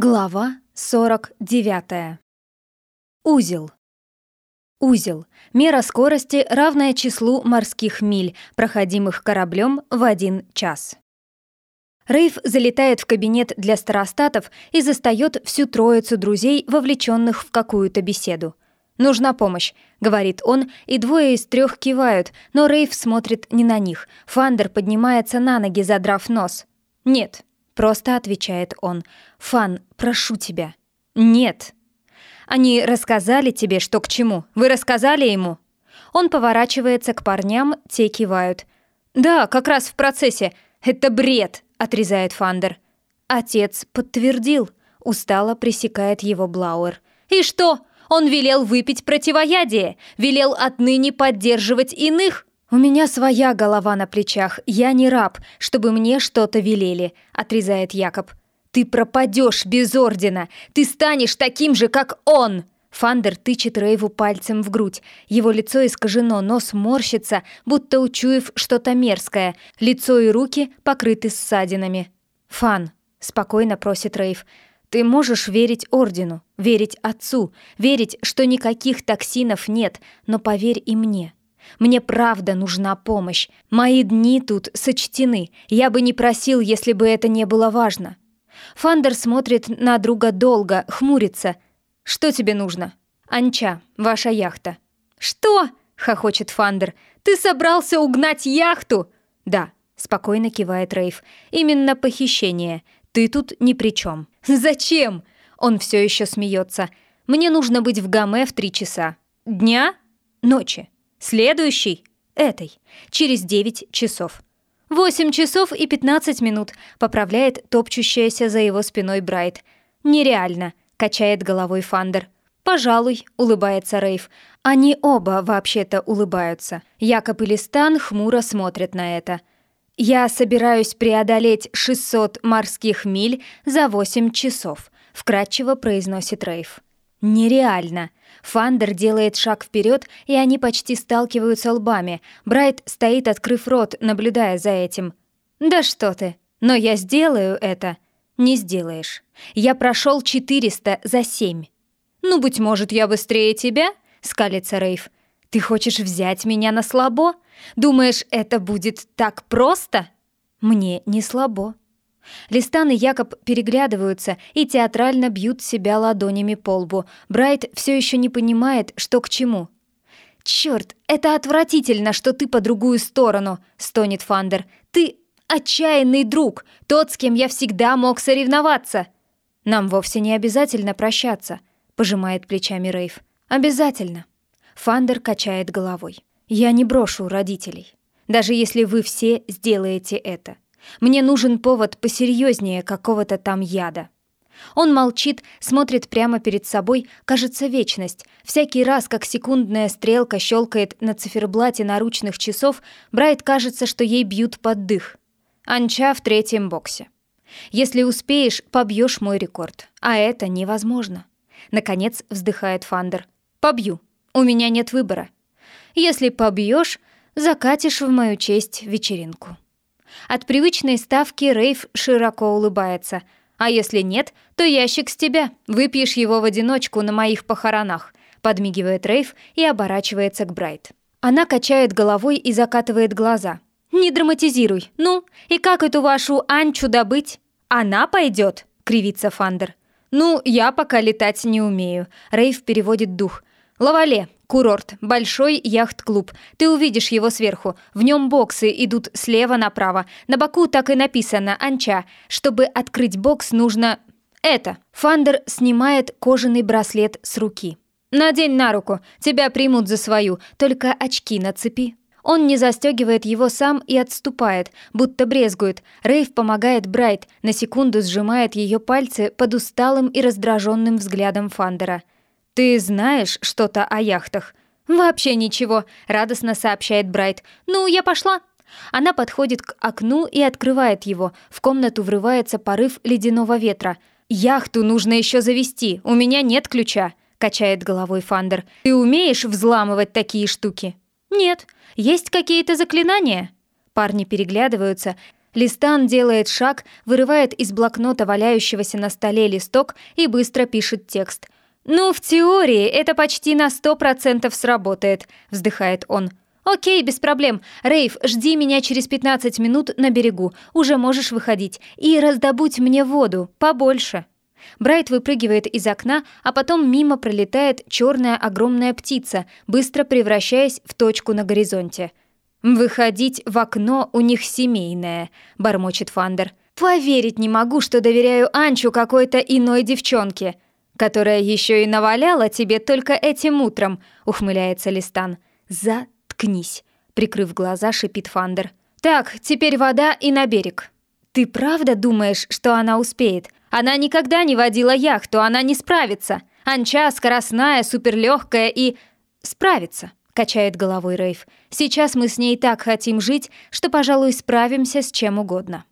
Глава 49. Узел. Узел — мера скорости, равная числу морских миль, проходимых кораблем в один час. Рейв залетает в кабинет для старостатов и застает всю троицу друзей, вовлеченных в какую-то беседу. «Нужна помощь», — говорит он, и двое из трех кивают, но Рейв смотрит не на них. Фандер поднимается на ноги, задрав нос. «Нет», Просто отвечает он. «Фан, прошу тебя». «Нет». «Они рассказали тебе, что к чему? Вы рассказали ему?» Он поворачивается к парням, те кивают. «Да, как раз в процессе. Это бред», — отрезает Фандер. Отец подтвердил. Устало пресекает его Блауэр. «И что? Он велел выпить противоядие, велел отныне поддерживать иных. «У меня своя голова на плечах, я не раб, чтобы мне что-то велели», — отрезает Якоб. «Ты пропадешь без ордена! Ты станешь таким же, как он!» Фандер тычет Рейву пальцем в грудь. Его лицо искажено, нос морщится, будто учуяв что-то мерзкое. Лицо и руки покрыты ссадинами. «Фан», — спокойно просит Рейв, — «ты можешь верить Ордену, верить Отцу, верить, что никаких токсинов нет, но поверь и мне». Мне правда нужна помощь. Мои дни тут сочтены. Я бы не просил, если бы это не было важно. Фандер смотрит на друга долго, хмурится. Что тебе нужно? Анча, ваша яхта. Что? хохочет Фандер. Ты собрался угнать яхту? Да, спокойно кивает Рейв. Именно похищение. Ты тут ни при чем. Зачем? Он все еще смеется. Мне нужно быть в Гаме в три часа. Дня? Ночи. Следующий — этой, через 9 часов. 8 часов и 15 минут, поправляет топчущаяся за его спиной Брайт. Нереально, качает головой Фандер. «Пожалуй», — улыбается Рейв. Они оба вообще-то улыбаются. Якоб и Листан хмуро смотрят на это. «Я собираюсь преодолеть 600 морских миль за 8 часов», — вкрадчиво произносит Рейв. Нереально. Фандер делает шаг вперед, и они почти сталкиваются лбами. Брайт стоит, открыв рот, наблюдая за этим. «Да что ты! Но я сделаю это!» «Не сделаешь. Я прошел 400 за 7. «Ну, быть может, я быстрее тебя?» — скалится Рейв. «Ты хочешь взять меня на слабо? Думаешь, это будет так просто?» «Мне не слабо», Листан и Якоб переглядываются и театрально бьют себя ладонями по лбу. Брайт все еще не понимает, что к чему. «Черт, это отвратительно, что ты по другую сторону!» — стонет Фандер. «Ты отчаянный друг, тот, с кем я всегда мог соревноваться!» «Нам вовсе не обязательно прощаться», — пожимает плечами Рейв. «Обязательно». Фандер качает головой. «Я не брошу родителей, даже если вы все сделаете это». Мне нужен повод посерьезнее какого-то там яда. Он молчит, смотрит прямо перед собой, кажется, вечность. Всякий раз, как секундная стрелка щелкает на циферблате наручных часов, Брайт кажется, что ей бьют под дых. Анча в третьем боксе. Если успеешь, побьешь мой рекорд. А это невозможно. Наконец вздыхает Фандер. Побью. У меня нет выбора. Если побьешь, закатишь в мою честь вечеринку. От привычной ставки Рейв широко улыбается. «А если нет, то ящик с тебя. Выпьешь его в одиночку на моих похоронах», подмигивает Рейв и оборачивается к Брайт. Она качает головой и закатывает глаза. «Не драматизируй. Ну, и как эту вашу Анчу добыть?» «Она пойдет», — кривится Фандер. «Ну, я пока летать не умею», — Рейв переводит дух. «Лавале, Курорт, большой яхт-клуб. Ты увидишь его сверху. В нем боксы идут слева направо. На боку так и написано «Анча». Чтобы открыть бокс, нужно... Это. Фандер снимает кожаный браслет с руки. «Надень на руку. Тебя примут за свою. Только очки нацепи». Он не застегивает его сам и отступает, будто брезгует. Рейв помогает Брайт, на секунду сжимает ее пальцы под усталым и раздраженным взглядом Фандера. «Ты знаешь что-то о яхтах?» «Вообще ничего», — радостно сообщает Брайт. «Ну, я пошла». Она подходит к окну и открывает его. В комнату врывается порыв ледяного ветра. «Яхту нужно еще завести, у меня нет ключа», — качает головой Фандер. «Ты умеешь взламывать такие штуки?» «Нет. Есть какие-то заклинания?» Парни переглядываются. Листан делает шаг, вырывает из блокнота валяющегося на столе листок и быстро пишет текст. «Ну, в теории это почти на сто процентов сработает», — вздыхает он. «Окей, без проблем. Рейв, жди меня через 15 минут на берегу. Уже можешь выходить. И раздобудь мне воду. Побольше». Брайт выпрыгивает из окна, а потом мимо пролетает черная огромная птица, быстро превращаясь в точку на горизонте. «Выходить в окно у них семейное», — бормочет Фандер. «Поверить не могу, что доверяю Анчу какой-то иной девчонке, которая еще и наваляла тебе только этим утром», — ухмыляется Листан. «Заткнись», — прикрыв глаза, шипит Фандер. «Так, теперь вода и на берег». «Ты правда думаешь, что она успеет? Она никогда не водила яхту, она не справится. Анча скоростная, суперлегкая и... справится качает головой Рейв. Сейчас мы с ней так хотим жить, что, пожалуй, справимся с чем угодно.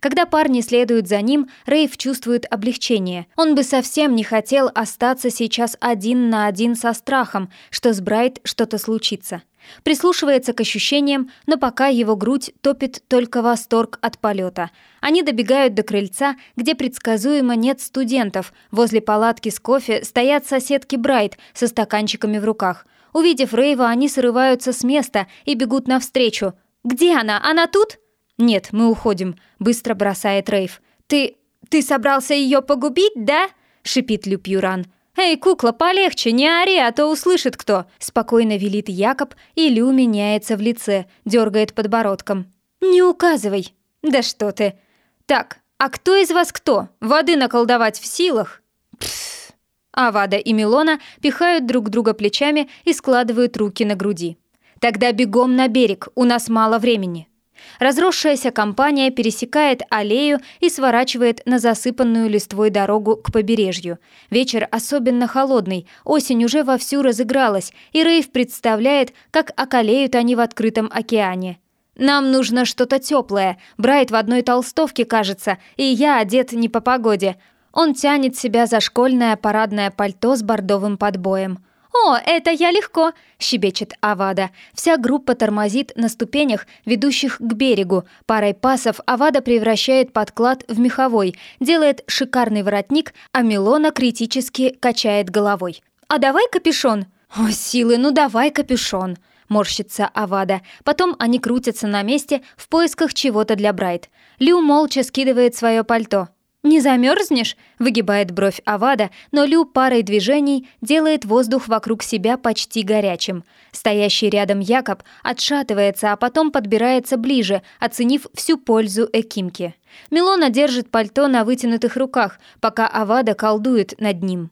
Когда парни следуют за ним, Рейв чувствует облегчение. Он бы совсем не хотел остаться сейчас один на один со страхом, что с Брайт что-то случится. Прислушивается к ощущениям, но пока его грудь топит только восторг от полета. Они добегают до крыльца, где предсказуемо нет студентов. Возле палатки с кофе стоят соседки Брайт со стаканчиками в руках. Увидев Рейва, они срываются с места и бегут навстречу. «Где она? Она тут?» «Нет, мы уходим», — быстро бросает Рейв. «Ты... ты собрался ее погубить, да?» — шипит Люпьюран. «Эй, кукла, полегче, не ори, а то услышит кто!» Спокойно велит Якоб, и Лю меняется в лице, дергает подбородком. «Не указывай!» «Да что ты!» «Так, а кто из вас кто? Воды наколдовать в силах?» Пф, Авада и Милона пихают друг друга плечами и складывают руки на груди. «Тогда бегом на берег, у нас мало времени». Разросшаяся компания пересекает аллею и сворачивает на засыпанную листвой дорогу к побережью. Вечер особенно холодный, осень уже вовсю разыгралась, и Рейв представляет, как околеют они в открытом океане. «Нам нужно что-то теплое. Брайт в одной толстовке, кажется, и я одет не по погоде. Он тянет себя за школьное парадное пальто с бордовым подбоем. «О, это я легко!» — щебечет Авада. Вся группа тормозит на ступенях, ведущих к берегу. Парой пасов Авада превращает подклад в меховой, делает шикарный воротник, а Милона критически качает головой. «А давай капюшон?» «О, силы, ну давай капюшон!» морщится Авада. Потом они крутятся на месте в поисках чего-то для Брайт. Лю молча скидывает свое пальто. «Не замерзнешь?» — выгибает бровь Авада, но Лю парой движений делает воздух вокруг себя почти горячим. Стоящий рядом Якоб отшатывается, а потом подбирается ближе, оценив всю пользу Экимки. Милона держит пальто на вытянутых руках, пока Авада колдует над ним.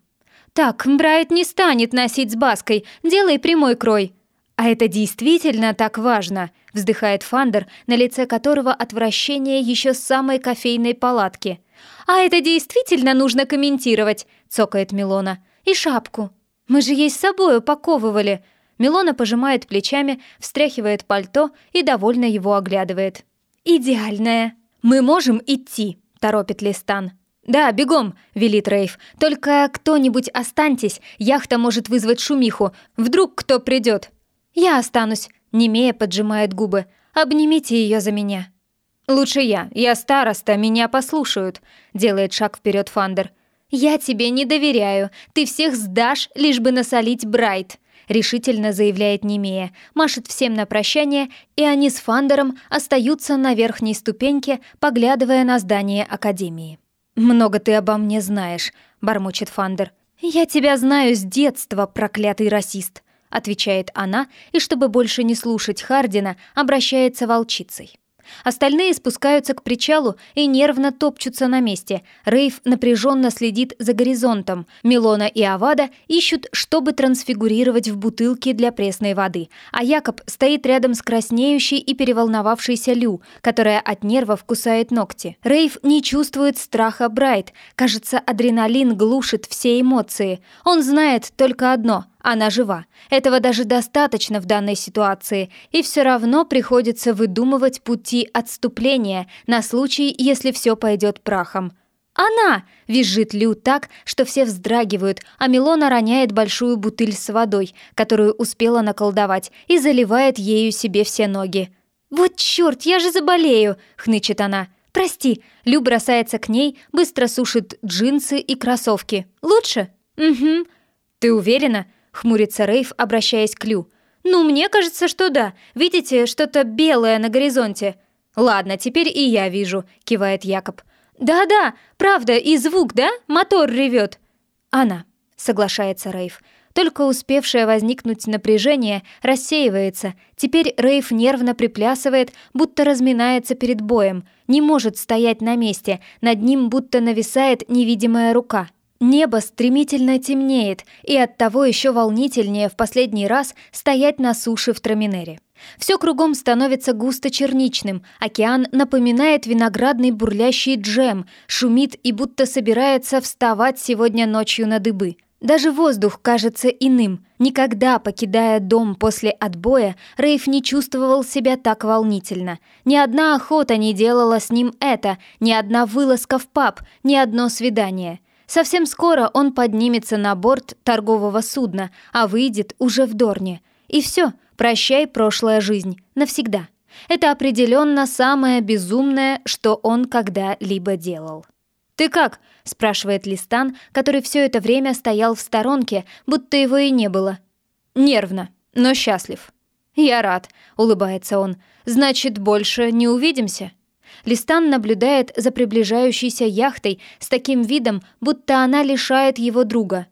«Так, Брайт не станет носить с Баской, делай прямой крой», «А это действительно так важно», — вздыхает Фандер, на лице которого отвращение еще с самой кофейной палатки. «А это действительно нужно комментировать», — цокает Милона. «И шапку. Мы же ей с собой упаковывали». Милона пожимает плечами, встряхивает пальто и довольно его оглядывает. «Идеальная». «Мы можем идти», — торопит Листан. «Да, бегом», — велит Рейв. «Только кто-нибудь останьтесь, яхта может вызвать шумиху. Вдруг кто придет». «Я останусь», — Немея поджимает губы. «Обнимите ее за меня». «Лучше я. Я староста, меня послушают», — делает шаг вперед Фандер. «Я тебе не доверяю. Ты всех сдашь, лишь бы насолить Брайт», — решительно заявляет Немея, машет всем на прощание, и они с Фандером остаются на верхней ступеньке, поглядывая на здание Академии. «Много ты обо мне знаешь», — бормочет Фандер. «Я тебя знаю с детства, проклятый расист», — отвечает она, и чтобы больше не слушать Хардина, обращается волчицей. Остальные спускаются к причалу и нервно топчутся на месте. Рейв напряженно следит за горизонтом. Милона и Авада ищут, чтобы трансфигурировать в бутылки для пресной воды. А Якоб стоит рядом с краснеющей и переволновавшейся Лю, которая от нервов кусает ногти. Рейв не чувствует страха Брайт. Кажется, адреналин глушит все эмоции. Он знает только одно — она жива. Этого даже достаточно в данной ситуации, и все равно приходится выдумывать пути отступления на случай, если все пойдет прахом. «Она!» — визжит Лю так, что все вздрагивают, а Милона роняет большую бутыль с водой, которую успела наколдовать, и заливает ею себе все ноги. «Вот черт, я же заболею!» — хнычет она. «Прости!» Лю бросается к ней, быстро сушит джинсы и кроссовки. «Лучше?» «Угу». «Ты уверена?» — хмурится Рейв, обращаясь к Лю. «Ну, мне кажется, что да. Видите, что-то белое на горизонте?» «Ладно, теперь и я вижу», — кивает Якоб. «Да-да, правда, и звук, да? Мотор ревет». «Она», — соглашается Рейв. Только успевшее возникнуть напряжение рассеивается. Теперь Рейв нервно приплясывает, будто разминается перед боем. Не может стоять на месте, над ним будто нависает невидимая рука. Небо стремительно темнеет, и оттого еще волнительнее в последний раз стоять на суше в Траминере. Все кругом становится густо черничным, океан напоминает виноградный бурлящий джем, шумит и будто собирается вставать сегодня ночью на дыбы. Даже воздух кажется иным. Никогда, покидая дом после отбоя, Рейф не чувствовал себя так волнительно. Ни одна охота не делала с ним это, ни одна вылазка в паб, ни одно свидание. Совсем скоро он поднимется на борт торгового судна, а выйдет уже в Дорне. И все, прощай прошлая жизнь, навсегда. Это определенно самое безумное, что он когда-либо делал. «Ты как?» — спрашивает Листан, который все это время стоял в сторонке, будто его и не было. «Нервно, но счастлив». «Я рад», — улыбается он. «Значит, больше не увидимся?» Листан наблюдает за приближающейся яхтой с таким видом, будто она лишает его друга.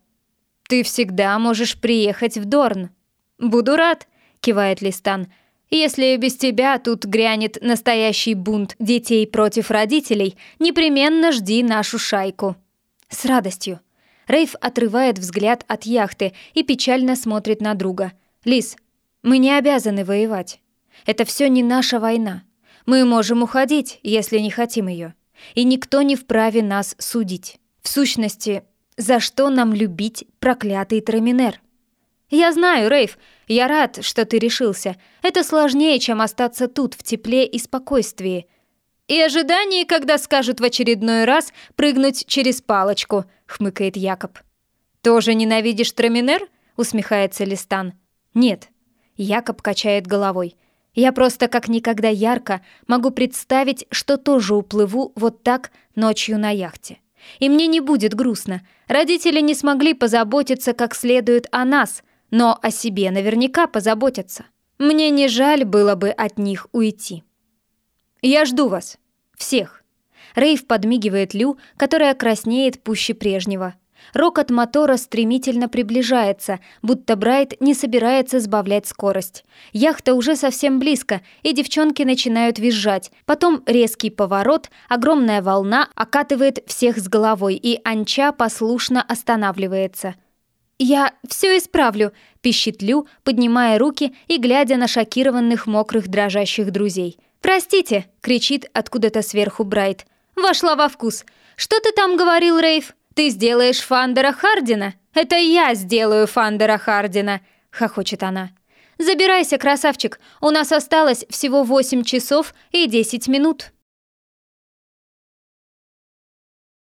«Ты всегда можешь приехать в Дорн». «Буду рад», — кивает Листан. Если без тебя тут грянет настоящий бунт детей против родителей, непременно жди нашу шайку». «С радостью». Рейв отрывает взгляд от яхты и печально смотрит на друга. «Лис, мы не обязаны воевать. Это все не наша война. Мы можем уходить, если не хотим ее. И никто не вправе нас судить. В сущности, за что нам любить проклятый Траминер?» «Я знаю, Рейв, я рад, что ты решился. Это сложнее, чем остаться тут, в тепле и спокойствии. И ожидание, когда скажут в очередной раз прыгнуть через палочку», — хмыкает Якоб. «Тоже ненавидишь Траминер?» — усмехается Листан. «Нет». Якоб качает головой. «Я просто как никогда ярко могу представить, что тоже уплыву вот так ночью на яхте. И мне не будет грустно. Родители не смогли позаботиться как следует о нас, но о себе наверняка позаботятся. Мне не жаль было бы от них уйти. Я жду вас. Всех. Рейв подмигивает Лю, которая краснеет пуще прежнего. Рокот мотора стремительно приближается, будто Брайт не собирается сбавлять скорость. Яхта уже совсем близко, и девчонки начинают визжать. Потом резкий поворот, огромная волна окатывает всех с головой, и Анча послушно останавливается – «Я все исправлю», — пищит Лю, поднимая руки и глядя на шокированных мокрых дрожащих друзей. «Простите», — кричит откуда-то сверху Брайт. «Вошла во вкус. Что ты там говорил, Рейв? Ты сделаешь Фандера Хардина? Это я сделаю Фандера Хардина», — хохочет она. «Забирайся, красавчик, у нас осталось всего восемь часов и десять минут».